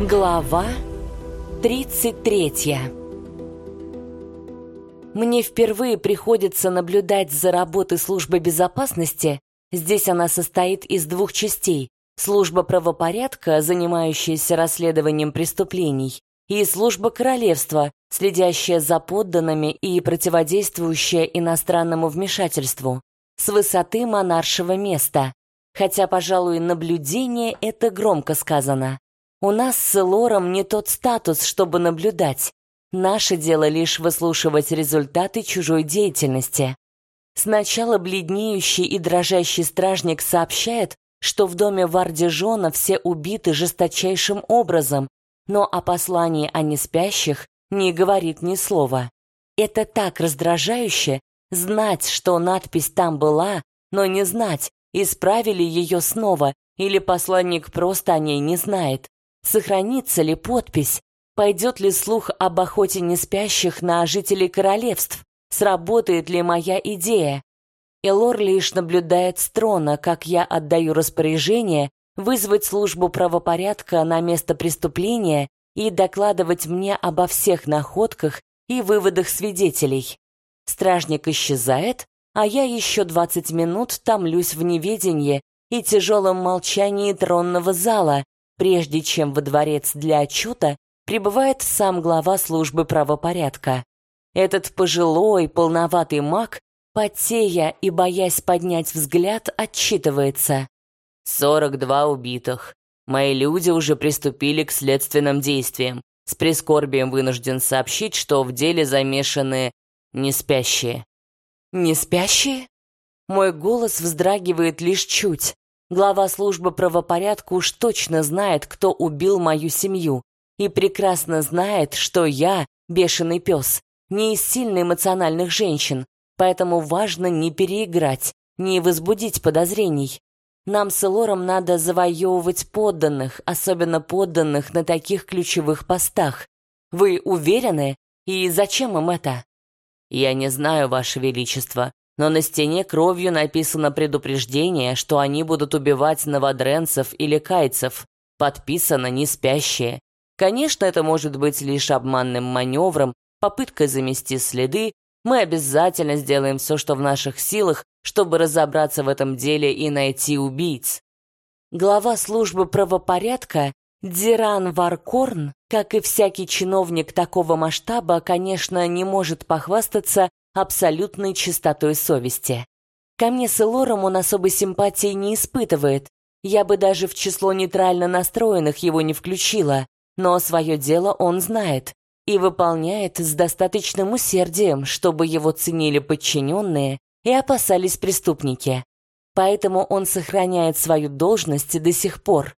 Глава 33 Мне впервые приходится наблюдать за работой службы безопасности. Здесь она состоит из двух частей. Служба правопорядка, занимающаяся расследованием преступлений, и служба королевства, следящая за подданными и противодействующая иностранному вмешательству. С высоты монаршего места. Хотя, пожалуй, наблюдение — это громко сказано. У нас с Лором не тот статус, чтобы наблюдать. Наше дело лишь выслушивать результаты чужой деятельности. Сначала бледнеющий и дрожащий стражник сообщает, что в доме Вардижона все убиты жесточайшим образом, но о послании о неспящих не говорит ни слова. Это так раздражающе знать, что надпись там была, но не знать, исправили ее снова или посланник просто о ней не знает. Сохранится ли подпись? Пойдет ли слух об охоте неспящих на жителей королевств? Сработает ли моя идея? Элор лишь наблюдает с трона, как я отдаю распоряжение вызвать службу правопорядка на место преступления и докладывать мне обо всех находках и выводах свидетелей. Стражник исчезает, а я еще двадцать минут томлюсь в неведении и тяжелом молчании тронного зала, прежде чем во дворец для отчета прибывает сам глава службы правопорядка. Этот пожилой, полноватый маг, потея и боясь поднять взгляд, отчитывается. «Сорок два убитых. Мои люди уже приступили к следственным действиям. С прискорбием вынужден сообщить, что в деле замешаны неспящие». «Неспящие?» Мой голос вздрагивает лишь чуть. Глава службы правопорядка уж точно знает, кто убил мою семью, и прекрасно знает, что я, бешеный пес, не из сильно эмоциональных женщин, поэтому важно не переиграть, не возбудить подозрений. Нам с Элором надо завоевывать подданных, особенно подданных на таких ключевых постах. Вы уверены? И зачем им это? Я не знаю, Ваше Величество, но на стене кровью написано предупреждение, что они будут убивать новодренцев или кайцев. Подписано «не спящие». Конечно, это может быть лишь обманным маневром, попыткой замести следы. Мы обязательно сделаем все, что в наших силах, чтобы разобраться в этом деле и найти убийц. Глава службы правопорядка Диран Варкорн, как и всякий чиновник такого масштаба, конечно, не может похвастаться абсолютной чистотой совести. Ко мне с Элором он особой симпатии не испытывает. Я бы даже в число нейтрально настроенных его не включила, но свое дело он знает и выполняет с достаточным усердием, чтобы его ценили подчиненные и опасались преступники. Поэтому он сохраняет свою должность до сих пор.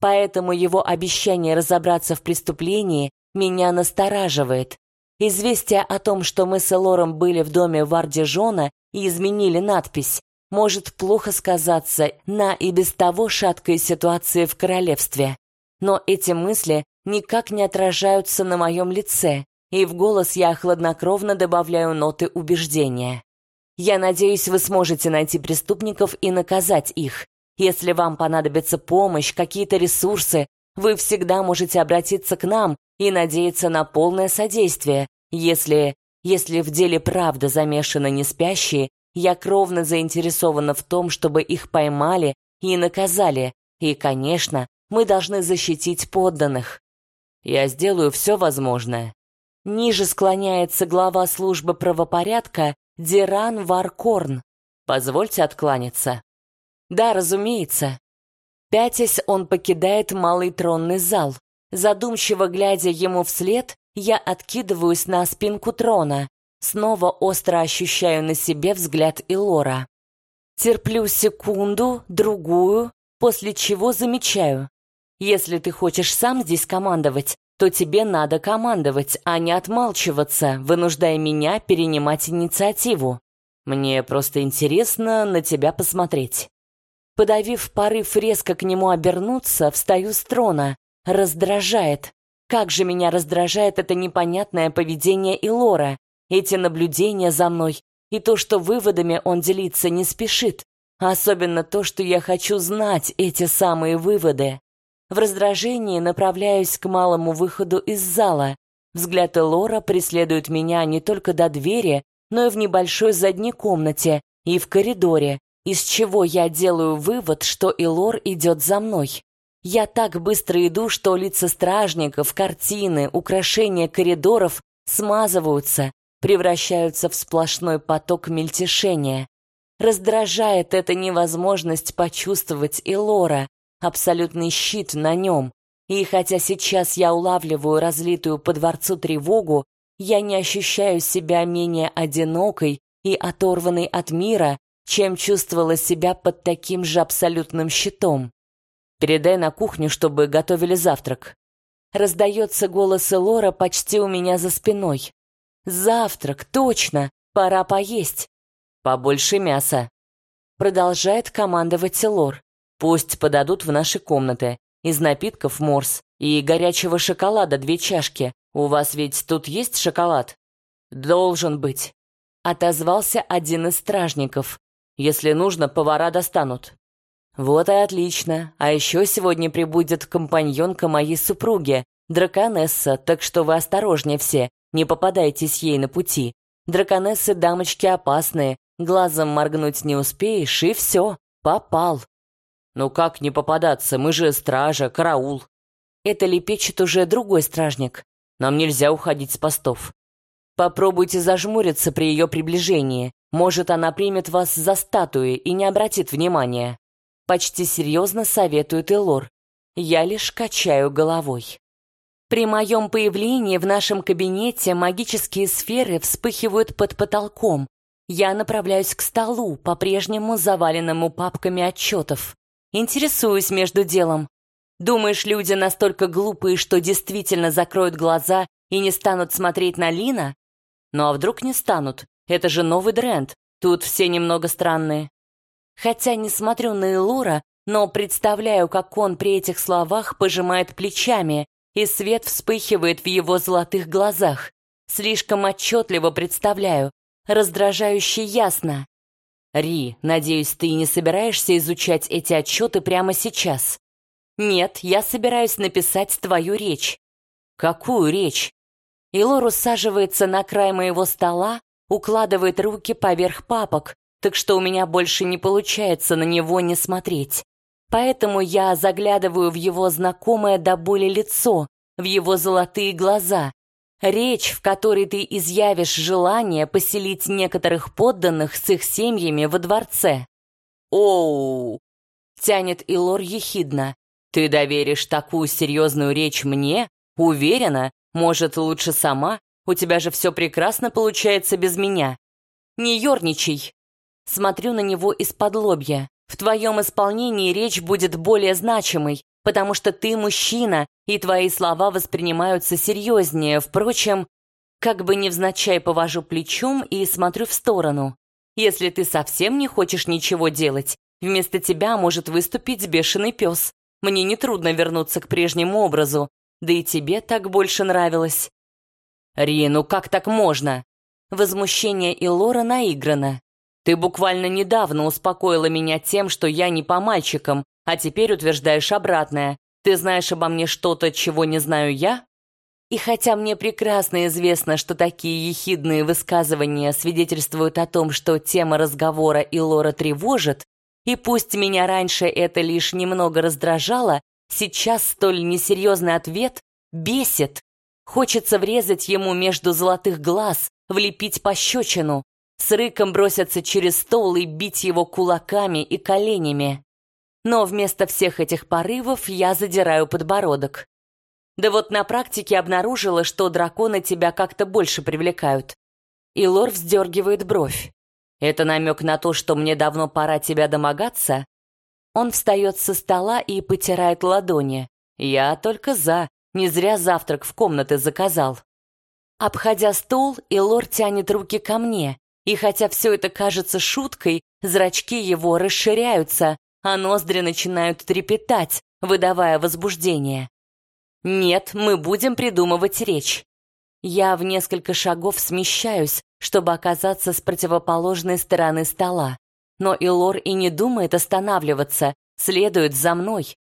Поэтому его обещание разобраться в преступлении меня настораживает. Известие о том, что мы с Элором были в доме Вардижона и изменили надпись, может плохо сказаться на и без того шаткой ситуации в королевстве. Но эти мысли никак не отражаются на моем лице, и в голос я хладнокровно добавляю ноты убеждения. Я надеюсь, вы сможете найти преступников и наказать их. Если вам понадобится помощь, какие-то ресурсы, вы всегда можете обратиться к нам и надеяться на полное содействие. Если... если в деле правда замешаны неспящие, я кровно заинтересована в том, чтобы их поймали и наказали. И, конечно, мы должны защитить подданных. Я сделаю все возможное. Ниже склоняется глава службы правопорядка Диран Варкорн. Позвольте откланяться. Да, разумеется. Пятясь, он покидает малый тронный зал. Задумчиво глядя ему вслед, я откидываюсь на спинку трона, снова остро ощущаю на себе взгляд Илора. Терплю секунду, другую, после чего замечаю. Если ты хочешь сам здесь командовать, то тебе надо командовать, а не отмалчиваться, вынуждая меня перенимать инициативу. Мне просто интересно на тебя посмотреть. Подавив порыв резко к нему обернуться, встаю с трона, Раздражает. Как же меня раздражает это непонятное поведение Илора, эти наблюдения за мной и то, что выводами он делиться не спешит. Особенно то, что я хочу знать эти самые выводы. В раздражении направляюсь к малому выходу из зала. Взгляд Элора преследует меня не только до двери, но и в небольшой задней комнате и в коридоре, из чего я делаю вывод, что Илор идет за мной. Я так быстро иду, что лица стражников, картины, украшения коридоров смазываются, превращаются в сплошной поток мельтешения. Раздражает эта невозможность почувствовать Илора, абсолютный щит на нем. И хотя сейчас я улавливаю разлитую по дворцу тревогу, я не ощущаю себя менее одинокой и оторванной от мира, чем чувствовала себя под таким же абсолютным щитом. Передай на кухню, чтобы готовили завтрак. Раздается голос Элора почти у меня за спиной. Завтрак, точно, пора поесть. Побольше мяса. Продолжает командовать Элор. Пусть подадут в наши комнаты. Из напитков морс и горячего шоколада две чашки. У вас ведь тут есть шоколад? Должен быть. Отозвался один из стражников. Если нужно, повара достанут. Вот и отлично. А еще сегодня прибудет компаньонка моей супруги, драконесса, так что вы осторожнее все, не попадайтесь ей на пути. Драконессы дамочки опасные, глазом моргнуть не успеешь, и все, попал. «Ну как не попадаться? Мы же стража, караул». Это лепечет уже другой стражник. Нам нельзя уходить с постов. Попробуйте зажмуриться при ее приближении. Может, она примет вас за статуи и не обратит внимания. Почти серьезно советует Элор. Я лишь качаю головой. При моем появлении в нашем кабинете магические сферы вспыхивают под потолком. Я направляюсь к столу, по-прежнему заваленному папками отчетов. Интересуюсь между делом. Думаешь, люди настолько глупые, что действительно закроют глаза и не станут смотреть на Лина? Ну а вдруг не станут? Это же новый Дрент. Тут все немного странные. Хотя не смотрю на Элора, но представляю, как он при этих словах пожимает плечами, и свет вспыхивает в его золотых глазах. Слишком отчетливо представляю, раздражающе ясно. Ри, надеюсь, ты не собираешься изучать эти отчеты прямо сейчас? Нет, я собираюсь написать твою речь. Какую речь? Илор усаживается на край моего стола, укладывает руки поверх папок, так что у меня больше не получается на него не смотреть. Поэтому я заглядываю в его знакомое до боли лицо, в его золотые глаза, Речь, в которой ты изъявишь желание поселить некоторых подданных с их семьями во дворце. Оу! Тянет Илор ехидно. Ты доверишь такую серьезную речь мне? Уверена? Может, лучше сама? У тебя же все прекрасно получается без меня. Не ерничай. Смотрю на него из-под лобья. В твоем исполнении речь будет более значимой, потому что ты мужчина, и твои слова воспринимаются серьезнее. Впрочем, как бы невзначай повожу плечом и смотрю в сторону. Если ты совсем не хочешь ничего делать, вместо тебя может выступить бешеный пес. Мне нетрудно вернуться к прежнему образу, да и тебе так больше нравилось. Ри, ну как так можно? Возмущение Илора наиграно. Ты буквально недавно успокоила меня тем, что я не по мальчикам, а теперь утверждаешь обратное. Ты знаешь обо мне что-то, чего не знаю я? И хотя мне прекрасно известно, что такие ехидные высказывания свидетельствуют о том, что тема разговора и Лора тревожит, и пусть меня раньше это лишь немного раздражало, сейчас столь несерьезный ответ бесит. Хочется врезать ему между золотых глаз, влепить пощечину, с рыком броситься через стол и бить его кулаками и коленями. Но вместо всех этих порывов я задираю подбородок. Да вот на практике обнаружила, что драконы тебя как-то больше привлекают. И Лор вздергивает бровь. Это намек на то, что мне давно пора тебя домогаться? Он встает со стола и потирает ладони. Я только за, не зря завтрак в комнаты заказал. Обходя стол, Илор тянет руки ко мне, и хотя все это кажется шуткой, зрачки его расширяются, а ноздри начинают трепетать, выдавая возбуждение. Нет, мы будем придумывать речь. Я в несколько шагов смещаюсь, чтобы оказаться с противоположной стороны стола. Но Илор и не думает останавливаться, следует за мной.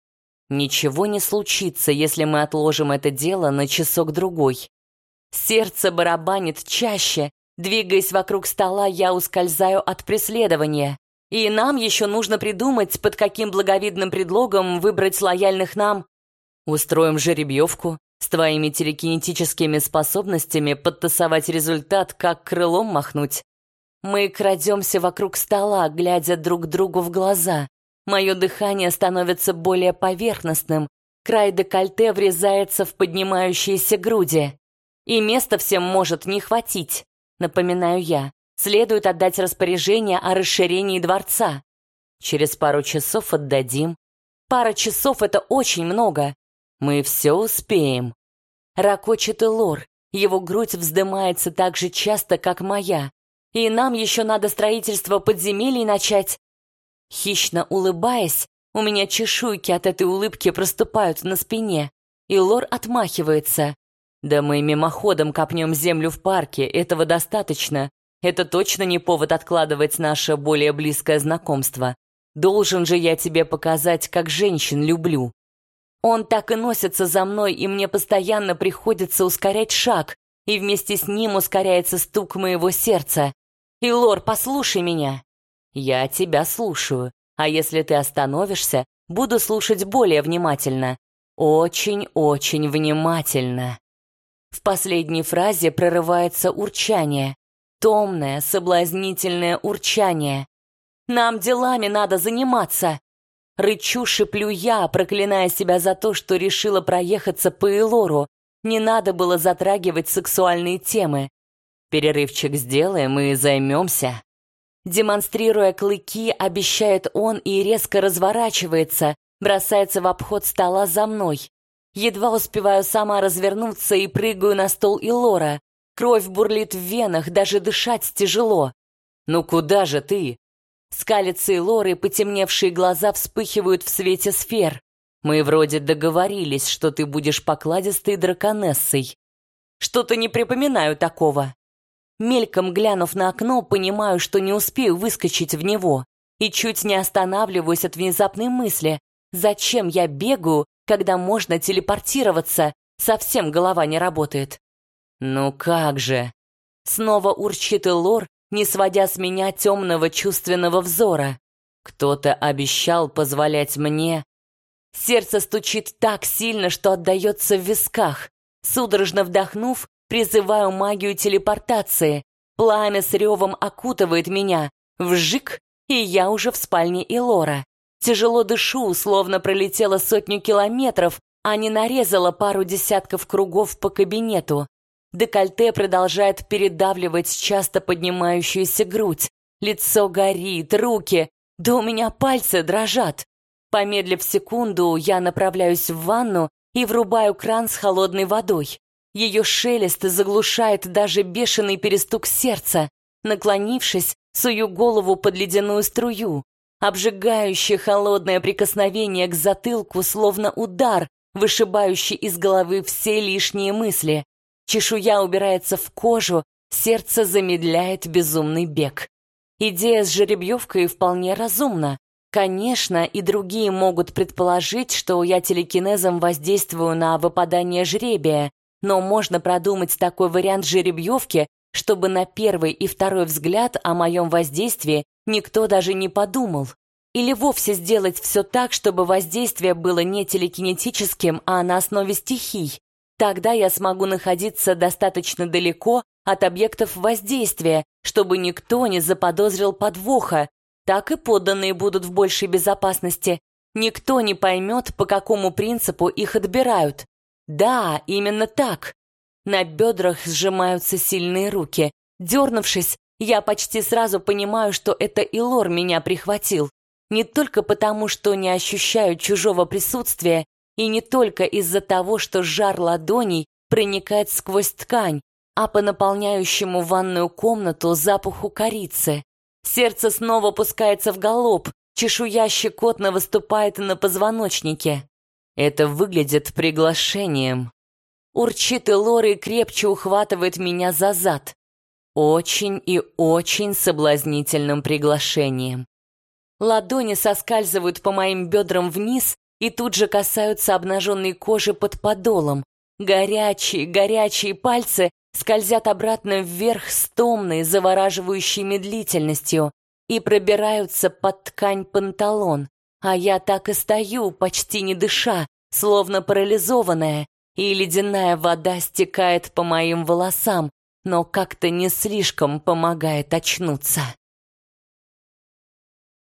Ничего не случится, если мы отложим это дело на часок-другой. Сердце барабанит чаще. Двигаясь вокруг стола, я ускользаю от преследования. И нам еще нужно придумать, под каким благовидным предлогом выбрать лояльных нам. Устроим жеребьевку, с твоими телекинетическими способностями подтасовать результат, как крылом махнуть. Мы крадемся вокруг стола, глядя друг другу в глаза. Мое дыхание становится более поверхностным, край декольте врезается в поднимающиеся груди. И места всем может не хватить, напоминаю я. Следует отдать распоряжение о расширении дворца. Через пару часов отдадим. Пара часов — это очень много. Мы все успеем. Ракочет и лор. Его грудь вздымается так же часто, как моя. И нам еще надо строительство подземелий начать. Хищно улыбаясь, у меня чешуйки от этой улыбки проступают на спине, и Лор отмахивается. «Да мы мимоходом копнем землю в парке, этого достаточно. Это точно не повод откладывать наше более близкое знакомство. Должен же я тебе показать, как женщин люблю». Он так и носится за мной, и мне постоянно приходится ускорять шаг, и вместе с ним ускоряется стук моего сердца. И, Лор, послушай меня. Я тебя слушаю, а если ты остановишься, буду слушать более внимательно. Очень-очень внимательно. В последней фразе прорывается урчание. Томное, соблазнительное урчание. Нам делами надо заниматься. Рычу, шиплю я, проклиная себя за то, что решила проехаться по Элору. Не надо было затрагивать сексуальные темы. Перерывчик сделаем и займемся. Демонстрируя клыки, обещает он и резко разворачивается, бросается в обход стола за мной. Едва успеваю сама развернуться и прыгаю на стол Илора. Кровь бурлит в венах, даже дышать тяжело. «Ну куда же ты?» Скалится Илор, и потемневшие глаза вспыхивают в свете сфер. «Мы вроде договорились, что ты будешь покладистой драконессой». «Что-то не припоминаю такого». Мельком глянув на окно, понимаю, что не успею выскочить в него. И чуть не останавливаюсь от внезапной мысли. Зачем я бегаю, когда можно телепортироваться? Совсем голова не работает. Ну как же? Снова урчит лор, не сводя с меня темного чувственного взора. Кто-то обещал позволять мне. Сердце стучит так сильно, что отдается в висках. Судорожно вдохнув, Призываю магию телепортации. Пламя с ревом окутывает меня. Вжик, и я уже в спальне Илора. Тяжело дышу, словно пролетела сотню километров, а не нарезала пару десятков кругов по кабинету. Декольте продолжает передавливать часто поднимающуюся грудь. Лицо горит, руки, да у меня пальцы дрожат. Помедлив секунду, я направляюсь в ванну и врубаю кран с холодной водой. Ее шелест заглушает даже бешеный перестук сердца. Наклонившись, сую голову под ледяную струю. Обжигающее холодное прикосновение к затылку, словно удар, вышибающий из головы все лишние мысли. Чешуя убирается в кожу, сердце замедляет безумный бег. Идея с жеребьевкой вполне разумна. Конечно, и другие могут предположить, что я телекинезом воздействую на выпадание жребия, но можно продумать такой вариант жеребьевки, чтобы на первый и второй взгляд о моем воздействии никто даже не подумал. Или вовсе сделать все так, чтобы воздействие было не телекинетическим, а на основе стихий. Тогда я смогу находиться достаточно далеко от объектов воздействия, чтобы никто не заподозрил подвоха. Так и подданные будут в большей безопасности. Никто не поймет, по какому принципу их отбирают. Да, именно так. На бедрах сжимаются сильные руки. Дернувшись, я почти сразу понимаю, что это Илор меня прихватил. Не только потому, что не ощущаю чужого присутствия, и не только из-за того, что жар ладоней проникает сквозь ткань, а по наполняющему ванную комнату запаху корицы. Сердце снова пускается в галоп, чешуя щекотно выступает на позвоночнике. Это выглядит приглашением. Урчит и Лори крепче ухватывает меня за зад. Очень и очень соблазнительным приглашением. Ладони соскальзывают по моим бедрам вниз, и тут же касаются обнаженной кожи под подолом. Горячие, горячие пальцы скользят обратно вверх с томной, завораживающей медлительностью и пробираются под ткань панталон. А я так и стою, почти не дыша, словно парализованная, и ледяная вода стекает по моим волосам, но как-то не слишком помогает очнуться.